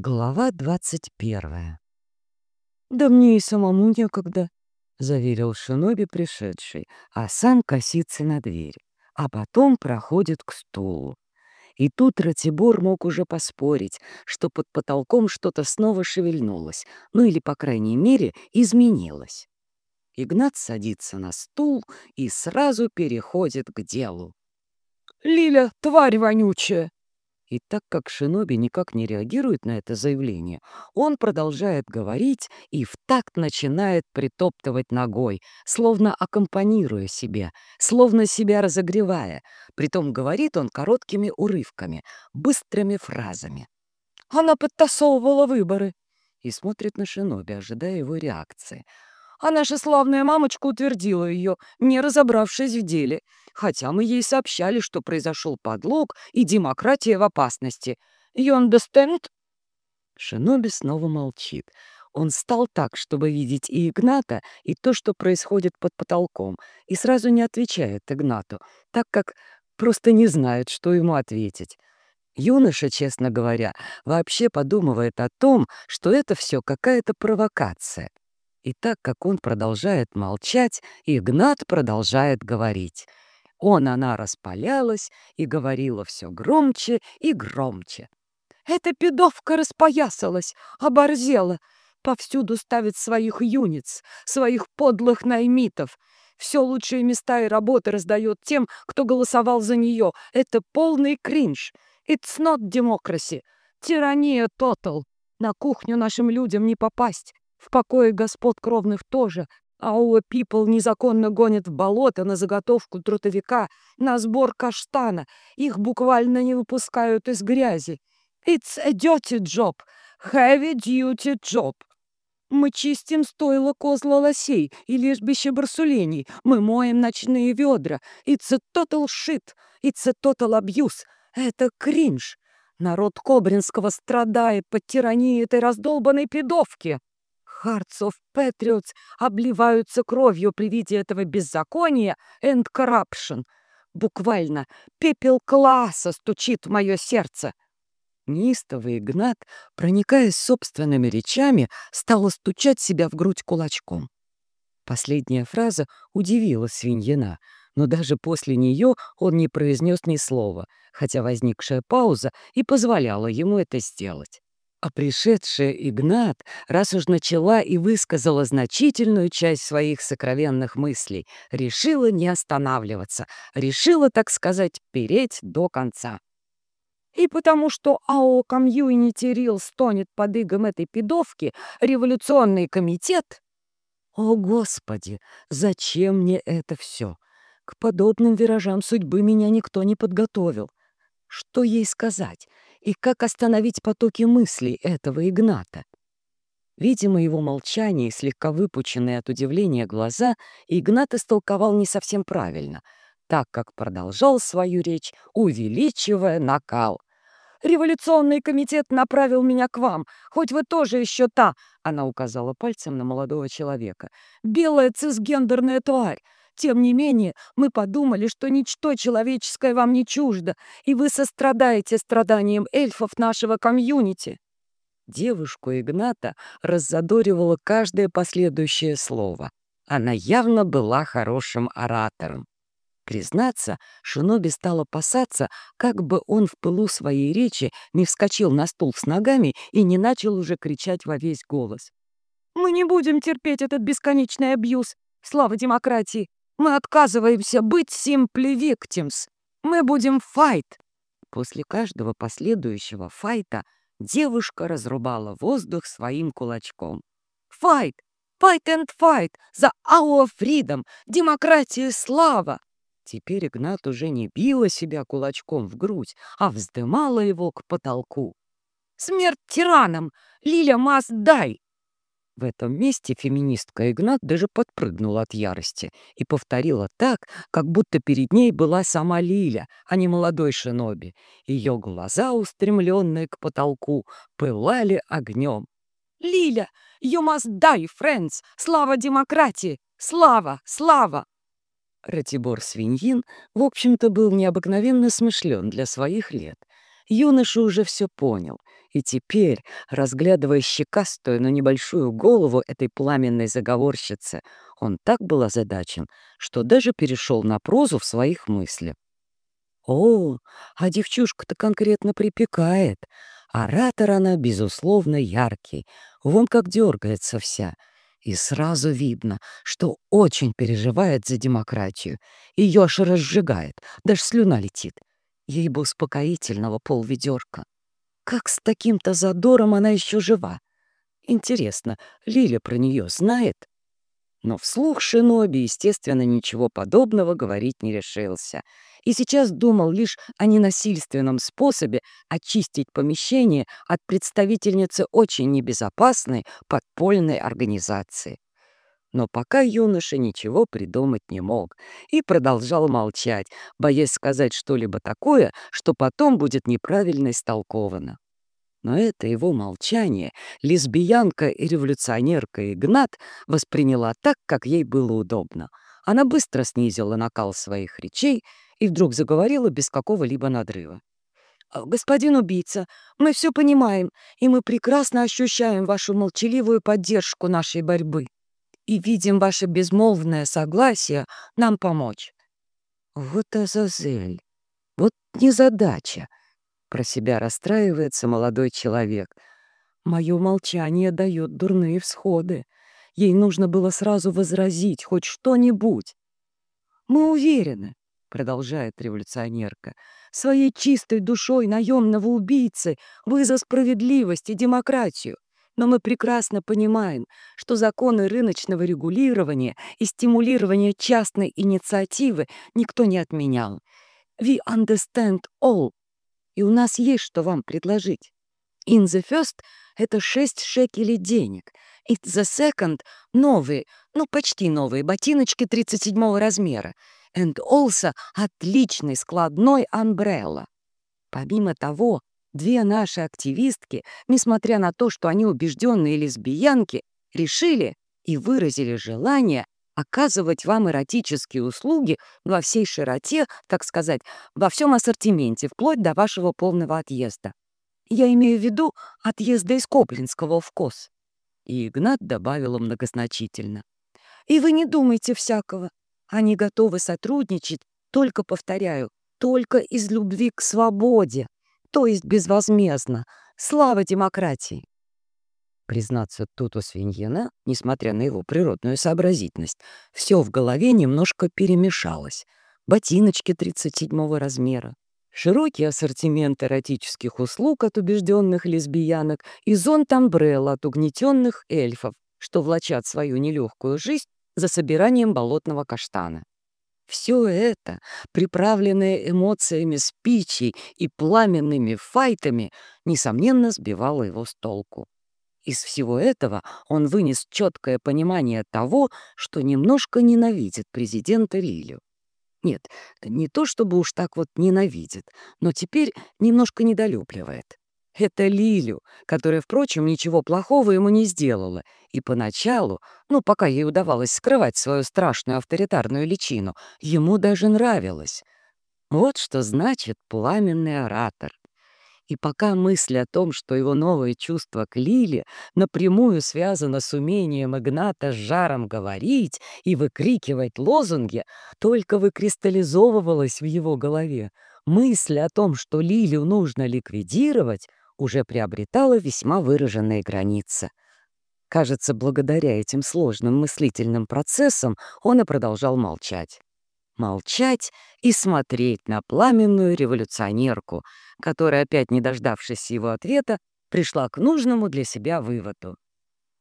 Глава двадцать первая. «Да мне и самому некогда», — заверил Шиноби пришедший, а сам косится на дверь, а потом проходит к стулу. И тут Ратибор мог уже поспорить, что под потолком что-то снова шевельнулось, ну или, по крайней мере, изменилось. Игнат садится на стул и сразу переходит к делу. «Лиля, тварь вонючая!» И так как Шиноби никак не реагирует на это заявление, он продолжает говорить и в такт начинает притоптывать ногой, словно аккомпанируя себе, словно себя разогревая. Притом говорит он короткими урывками, быстрыми фразами. «Она подтасовывала выборы!» И смотрит на Шиноби, ожидая его реакции — а наша славная мамочка утвердила ее, не разобравшись в деле, хотя мы ей сообщали, что произошел подлог и демократия в опасности. You understand?» Шиноби снова молчит. Он стал так, чтобы видеть и Игната, и то, что происходит под потолком, и сразу не отвечает Игнату, так как просто не знает, что ему ответить. Юноша, честно говоря, вообще подумывает о том, что это все какая-то провокация. И так как он продолжает молчать, Игнат продолжает говорить. Он она распалялась и говорила все громче и громче. «Эта пидовка распоясалась, оборзела, повсюду ставит своих юниц, своих подлых наймитов. Все лучшие места и работы раздает тем, кто голосовал за нее. Это полный кринж. It's not democracy. Тирания total. На кухню нашим людям не попасть. В покое господ кровных тоже. Ауа Пипл незаконно гонят в болото на заготовку трутовика, на сбор каштана. Их буквально не выпускают из грязи. It's a dirty job. Heavy duty job. Мы чистим стойло козла лосей и лежбище барсулений. Мы моем ночные ведра. It's a total shit. It's a total abuse. Это кринж. Народ Кобринского страдает под тиранией этой раздолбанной пидовки. Hearts of Patriots обливаются кровью при виде этого беззакония and corruption. Буквально пепел класса стучит в мое сердце. Неистовый Игнат, проникаясь собственными речами, стал стучать себя в грудь кулачком. Последняя фраза удивила свиньина, но даже после нее он не произнес ни слова, хотя возникшая пауза и позволяла ему это сделать. А пришедшая Игнат, раз уж начала и высказала значительную часть своих сокровенных мыслей, решила не останавливаться, решила, так сказать, переть до конца. И потому что АО Комьюнити Рил стонет под игом этой пидовки, революционный комитет... О, Господи, зачем мне это все? К подобным виражам судьбы меня никто не подготовил. Что ей сказать? И как остановить потоки мыслей этого Игната. Видимо, его молчание и слегка выпученные от удивления глаза Игнат истолковал не совсем правильно, так как продолжал свою речь, увеличивая накал. «Революционный комитет направил меня к вам, хоть вы тоже еще та!» Она указала пальцем на молодого человека. «Белая цисгендерная тварь! Тем не менее, мы подумали, что ничто человеческое вам не чуждо, и вы сострадаете страданиям эльфов нашего комьюнити». Девушку Игната раззадоривало каждое последующее слово. Она явно была хорошим оратором. Признаться, Шиноби стал опасаться, как бы он в пылу своей речи не вскочил на стул с ногами и не начал уже кричать во весь голос. «Мы не будем терпеть этот бесконечный абьюз. Слава демократии! Мы отказываемся быть simply victims. Мы будем файт. После каждого последующего файта девушка разрубала воздух своим кулачком. Файт! Fight and fight! За our freedom! Демократия слава! Теперь Игнат уже не била себя кулачком в грудь, а вздымала его к потолку. «Смерть тиранам! Лиля Мас дай!» В этом месте феминистка Игнат даже подпрыгнула от ярости и повторила так, как будто перед ней была сама Лиля, а не молодой шиноби. Ее глаза, устремленные к потолку, пылали огнем. «Лиля, you must die, friends! Слава демократии! Слава! Слава!» Ратибор Свиньин, в общем-то, был необыкновенно смышлен для своих лет. Юноша уже все понял И теперь, разглядывая щекастую, но небольшую голову этой пламенной заговорщицы, он так был озадачен, что даже перешел на прозу в своих мыслях. О, а девчушка-то конкретно припекает. Оратор она, безусловно, яркий. Вон как дергается вся. И сразу видно, что очень переживает за демократию. Ее аж разжигает, даже слюна летит. Ей бы успокоительного полведерка. Как с таким-то задором она еще жива? Интересно, Лиля про нее знает? Но вслух Шиноби, естественно, ничего подобного говорить не решился. И сейчас думал лишь о ненасильственном способе очистить помещение от представительницы очень небезопасной подпольной организации. Но пока юноша ничего придумать не мог и продолжал молчать, боясь сказать что-либо такое, что потом будет неправильно истолковано. Но это его молчание лесбиянка и революционерка Игнат восприняла так, как ей было удобно. Она быстро снизила накал своих речей и вдруг заговорила без какого-либо надрыва. «А, «Господин убийца, мы все понимаем, и мы прекрасно ощущаем вашу молчаливую поддержку нашей борьбы и видим ваше безмолвное согласие нам помочь». Вот Азазель, вот незадача. Про себя расстраивается молодой человек. Мое молчание дает дурные всходы. Ей нужно было сразу возразить хоть что-нибудь. «Мы уверены», — продолжает революционерка, «своей чистой душой наемного убийцы вы за справедливость и демократию. Но мы прекрасно понимаем, что законы рыночного регулирования и стимулирования частной инициативы никто не отменял. We understand all. И у нас есть что вам предложить. In the first — это 6 шекелей денег. In the second — новые, ну почти новые ботиночки 37 размера. And also отличный складной umbrella. Помимо того, Две наши активистки, несмотря на то, что они убежденные лесбиянки, решили и выразили желание оказывать вам эротические услуги во всей широте, так сказать, во всем ассортименте, вплоть до вашего полного отъезда. Я имею в виду отъезда из Коплинского в КОС. И Игнат добавила многозначительно. И вы не думайте всякого. Они готовы сотрудничать, только, повторяю, только из любви к свободе то есть безвозмездно. Слава демократии! Признаться, тут у свиньина, несмотря на его природную сообразительность, все в голове немножко перемешалось. Ботиночки 37 размера, широкий ассортимент эротических услуг от убежденных лесбиянок и зонт Амбрелла от угнетенных эльфов, что влачат свою нелегкую жизнь за собиранием болотного каштана. Все это, приправленное эмоциями спичей и пламенными файтами, несомненно, сбивало его с толку. Из всего этого он вынес четкое понимание того, что немножко ненавидит президента Лилю. Нет, не то чтобы уж так вот ненавидит, но теперь немножко недолюбливает. Это Лилю, которая, впрочем, ничего плохого ему не сделала. И поначалу, ну, пока ей удавалось скрывать свою страшную авторитарную личину, ему даже нравилось. Вот что значит пламенный оратор. И пока мысль о том, что его новое чувство к Лиле напрямую связано с умением Игната с жаром говорить и выкрикивать лозунги, только выкристаллизовывалась в его голове, мысль о том, что Лилю нужно ликвидировать, уже приобретала весьма выраженные границы. Кажется, благодаря этим сложным мыслительным процессам он и продолжал молчать. Молчать и смотреть на пламенную революционерку, которая, опять не дождавшись его ответа, пришла к нужному для себя выводу.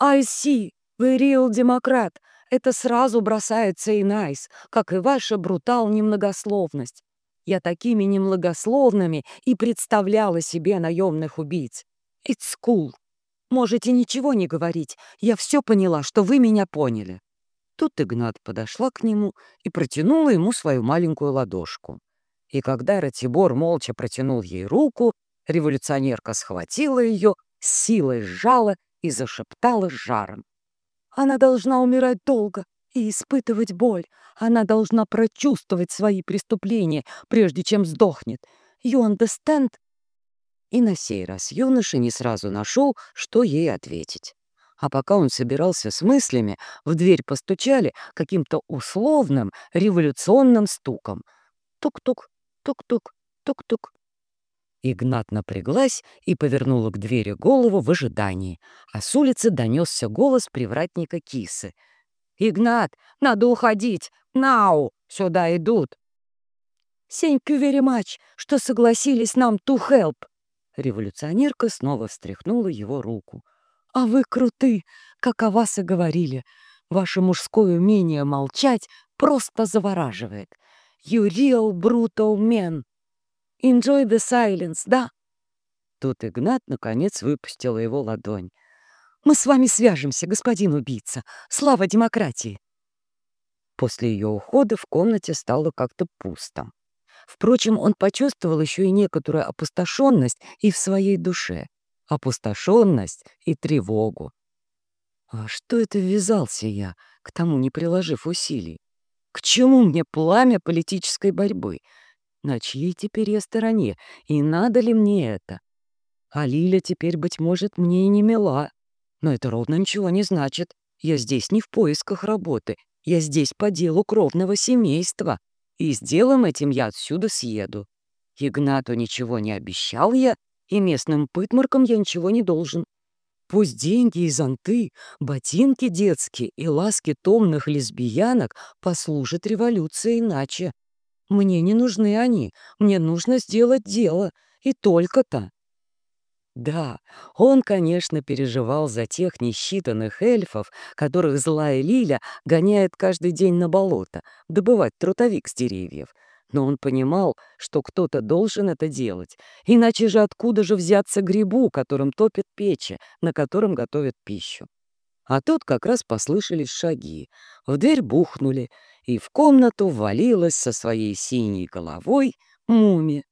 «I see, вы реал-демократ. Это сразу бросается и найс, как и ваша брутал-немногословность. Я такими немногословными и представляла себе наемных убийц. It's cool. Можете ничего не говорить. Я все поняла, что вы меня поняли. Тут Игнат подошла к нему и протянула ему свою маленькую ладошку. И когда Ратибор молча протянул ей руку, революционерка схватила ее, силой сжала и зашептала жаром. «Она должна умирать долго и испытывать боль. Она должна прочувствовать свои преступления, прежде чем сдохнет. You understand? И на сей раз юноша не сразу нашел, что ей ответить. А пока он собирался с мыслями, в дверь постучали каким-то условным революционным стуком. Тук-тук, тук-тук, тук-тук. Игнат напряглась и повернула к двери голову в ожидании, а с улицы донесся голос привратника кисы. «Игнат, надо уходить! Нау! Сюда идут!» «Thank you very much, что согласились нам to help!» Революционерка снова встряхнула его руку. «А вы круты, как о вас и говорили. Ваше мужское умение молчать просто завораживает. You real brutal man. Enjoy the silence, да?» Тут Игнат, наконец, выпустила его ладонь. «Мы с вами свяжемся, господин убийца. Слава демократии!» После ее ухода в комнате стало как-то пусто. Впрочем, он почувствовал еще и некоторую опустошенность и в своей душе. Опустошенность и тревогу. А что это ввязался я, к тому не приложив усилий? К чему мне пламя политической борьбы? На чьей теперь я стороне? И надо ли мне это? А Лиля теперь, быть может, мне и не мила. Но это ровно ничего не значит. Я здесь не в поисках работы. Я здесь по делу кровного семейства. И с делом этим я отсюда съеду. Игнату ничего не обещал я, и местным пытмаркам я ничего не должен. Пусть деньги и зонты, ботинки детские и ласки томных лесбиянок послужат революции иначе. Мне не нужны они, мне нужно сделать дело, и только-то. Да, он, конечно, переживал за тех несчитанных эльфов, которых злая Лиля гоняет каждый день на болото, добывать трутовик с деревьев. Но он понимал, что кто-то должен это делать, иначе же откуда же взяться грибу, которым топят печи, на котором готовят пищу. А тут как раз послышались шаги, в дверь бухнули, и в комнату ввалилась со своей синей головой мумия.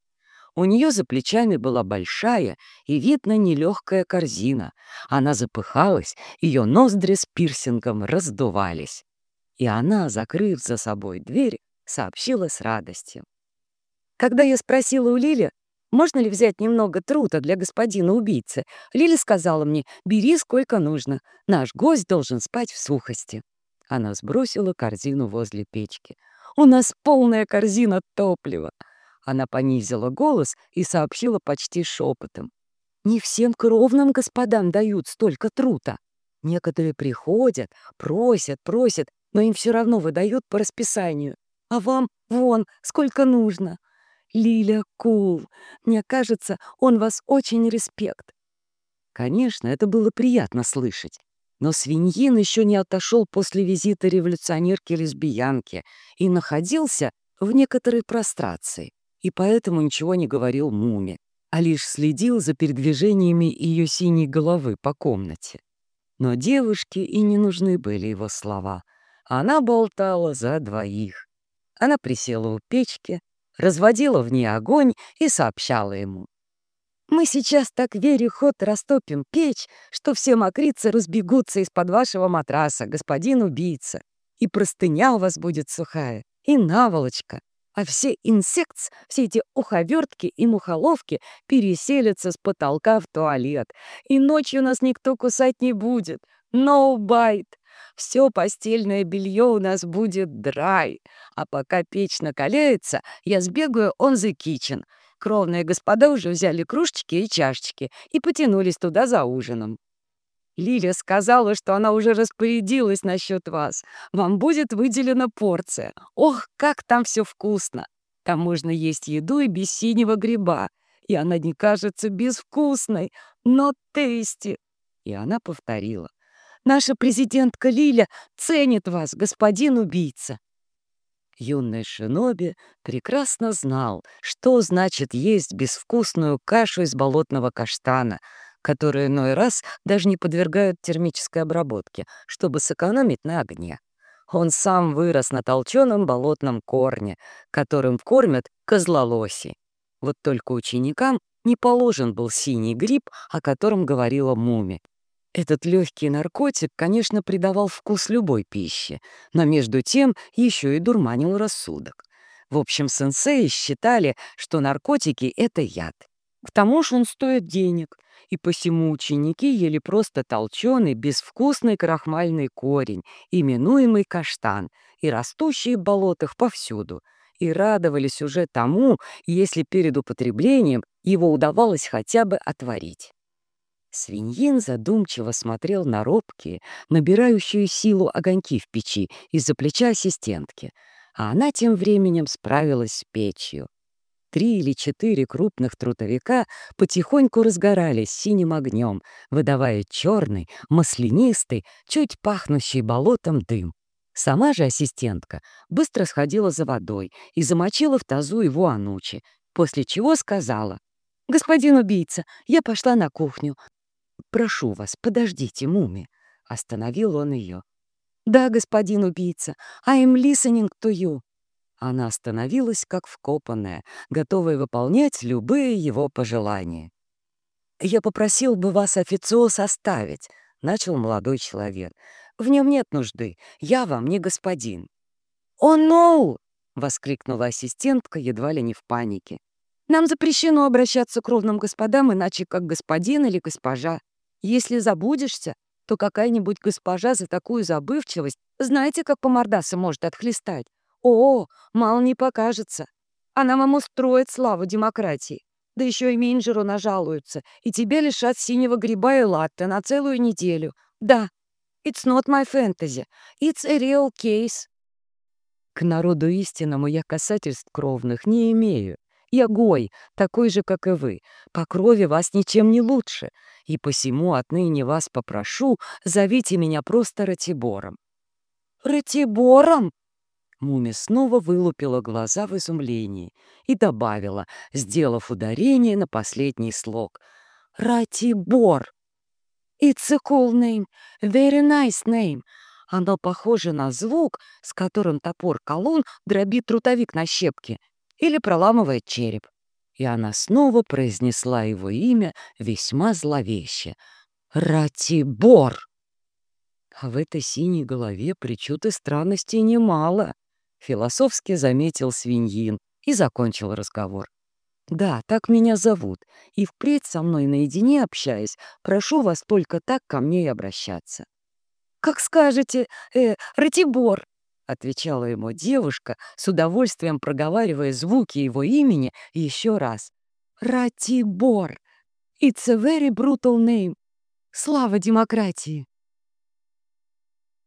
У нее за плечами была большая и, видно, нелегкая корзина. Она запыхалась, ее ноздри с пирсингом раздувались. И она, закрыв за собой дверь, сообщила с радостью. Когда я спросила у Лили, можно ли взять немного труда для господина убийцы, Лили сказала мне, бери сколько нужно, наш гость должен спать в сухости. Она сбросила корзину возле печки. «У нас полная корзина топлива!» Она понизила голос и сообщила почти шепотом. «Не всем кровным господам дают столько труда. Некоторые приходят, просят, просят, но им все равно выдают по расписанию. А вам вон сколько нужно. Лиля Кул, мне кажется, он вас очень респект». Конечно, это было приятно слышать. Но свиньин еще не отошел после визита революционерки-лесбиянки и находился в некоторой прострации и поэтому ничего не говорил Муме, а лишь следил за передвижениями ее синей головы по комнате. Но девушке и не нужны были его слова. Она болтала за двоих. Она присела у печки, разводила в ней огонь и сообщала ему. «Мы сейчас так вере ход растопим печь, что все мокрицы разбегутся из-под вашего матраса, господин убийца. И простыня у вас будет сухая, и наволочка, а все инсектс, все эти уховертки и мухоловки переселятся с потолка в туалет, и ночью нас никто кусать не будет. No bite. Все постельное белье у нас будет драй. А пока печь накаляется, я сбегаю on the kitchen. Кровные господа уже взяли кружечки и чашечки и потянулись туда за ужином. Лиля сказала, что она уже распорядилась насчет вас. Вам будет выделена порция. Ох, как там все вкусно! Там можно есть еду и без синего гриба. И она не кажется безвкусной, но тести. И она повторила. Наша президентка Лиля ценит вас, господин убийца. Юный шиноби прекрасно знал, что значит есть безвкусную кашу из болотного каштана — которые иной раз даже не подвергают термической обработке, чтобы сэкономить на огне. Он сам вырос на толченом болотном корне, которым кормят козлолоси. Вот только ученикам не положен был синий гриб, о котором говорила Муми. Этот легкий наркотик, конечно, придавал вкус любой пище, но между тем еще и дурманил рассудок. В общем, сенсеи считали, что наркотики — это яд. К тому же он стоит денег, и посему ученики ели просто толченый, безвкусный крахмальный корень, именуемый каштан, и растущий в болотах повсюду, и радовались уже тому, если перед употреблением его удавалось хотя бы отварить. Свиньин задумчиво смотрел на робкие, набирающие силу огоньки в печи из-за плеча ассистентки, а она тем временем справилась с печью. Три или четыре крупных трутовика потихоньку разгорались синим огнем, выдавая черный, маслянистый, чуть пахнущий болотом дым. Сама же ассистентка быстро сходила за водой и замочила в тазу его анучи, после чего сказала, «Господин убийца, я пошла на кухню. Прошу вас, подождите, Муми». Остановил он ее. «Да, господин убийца, I am listening to you». Она остановилась, как вкопанная, готовая выполнять любые его пожелания. «Я попросил бы вас официоз оставить», — начал молодой человек. «В нем нет нужды. Я вам не господин». «О, no!» — воскликнула ассистентка едва ли не в панике. «Нам запрещено обращаться к ровным господам, иначе как господин или госпожа. Если забудешься, то какая-нибудь госпожа за такую забывчивость знаете, как по мордасу может отхлестать. О, мало не покажется. Она вам устроит славу демократии. Да еще и менеджеру нажалуются, и тебя лишат синего гриба и латте на целую неделю. Да, it's not my fantasy, it's a real case. К народу истинному я касательств кровных не имею. Я гой, такой же, как и вы. По крови вас ничем не лучше, и посему отныне вас попрошу, зовите меня просто Ратибором». «Ратибором?» Муми снова вылупила глаза в изумлении и добавила, сделав ударение на последний слог. «Ратибор! It's a cool name, very nice name. Оно похоже на звук, с которым топор-колун дробит трутовик на щепки или проламывает череп». И она снова произнесла его имя весьма зловеще. «Ратибор!» А в этой синей голове причуд и странностей немало. Философски заметил свиньин и закончил разговор. «Да, так меня зовут, и впредь со мной наедине общаясь, прошу вас только так ко мне и обращаться». «Как скажете, э, Ратибор!» — отвечала ему девушка, с удовольствием проговаривая звуки его имени еще раз. «Ратибор! It's a very brutal name! Слава демократии!»